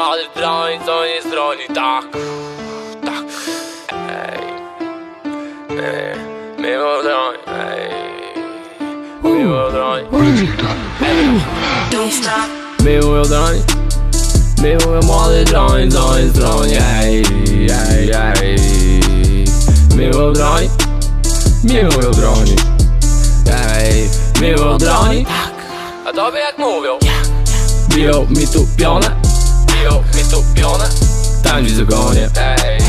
Młody broń, co nie tak Tak. Ej Ej Miło broń, ej Miło broń Don't stop. Miło broń Miło młody broń, co nie stroni, ej Ej, ej. Miło broń Miło broni Ej Miło broni Tak. A tobie jak mówią? Biją mi tu pionę Biją mi tu pionę Tam gdzie zagonię Ej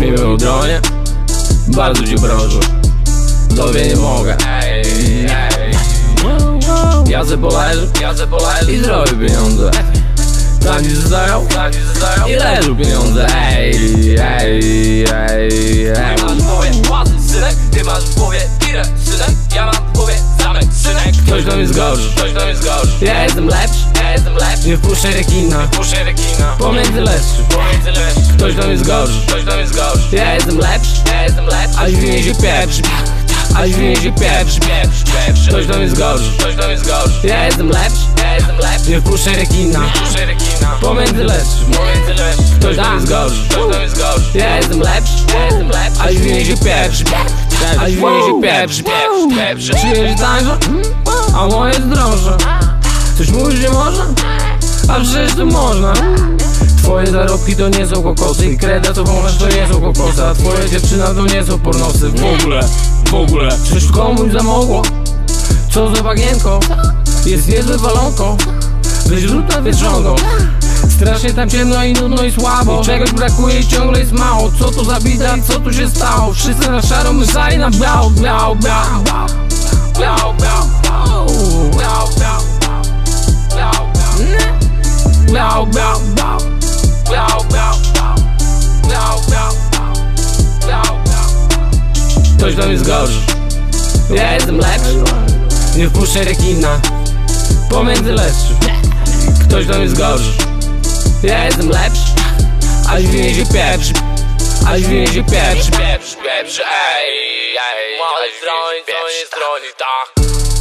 Miło dronie Bardzo ci proszę. Tobie nie mogę. Ej, ej Ja se poleżę Ja se poleżę I zrobię pieniądze. Tam gdzie zostają Tam gdzie I leżą pieniądze? Ej, ej, ej, masz w głowie synek. Masz w głowie synek. Ja mam w głowie zamek synek. Ktoś do mnie zgorzy. Ktoś do mnie Ja jestem Ja jestem lepszy Rekina Nie wpuszczę rekina Pomiędzy lepszy Ktoś do mnie zgorzy Ja jestem lepszy. A dźwignie się pieprz a dźwignie się pieprz, Ktoś do mnie zgorzy Ja jestem lepszy, Nie wpuszczę rekina, Pomiędzy lepszy, Ktoś do mnie zgorzy Ja jestem lepszy, A dźwignie się pieprz, a dźwignie się pieprz, pieprz Czyjeś tańsze, a moje jest droższe. Coś mówisz, że można? A przecież to można. Twoje zarobki to nie są kokosy kreda co wąchasz to nie są kokosy A twoja dziewczyna to nie są pornosy. W ogóle, w ogóle. Czyż komuś zamogło? Co za bagienko? Jest niezłe walonko. Na wieczonko Strasznie tam ciemno i nudno i słabo. I czegoś brakuje i ciągle jest mało. Co to za bida, co tu się stało? Wszyscy na szaro, my szali na biało Biało, biało, Ktoś do mnie zgorzy Ja jestem lepszy. Nie wpuszczę rekina Pomiędzy lepszy Ktoś do mnie zgorzy Ja jestem lepszy. A dźwignie się pieprz A dźwignie się pieprz Pieprz, pieprz, ej, ej. Młody stroń, co nie stroni, tak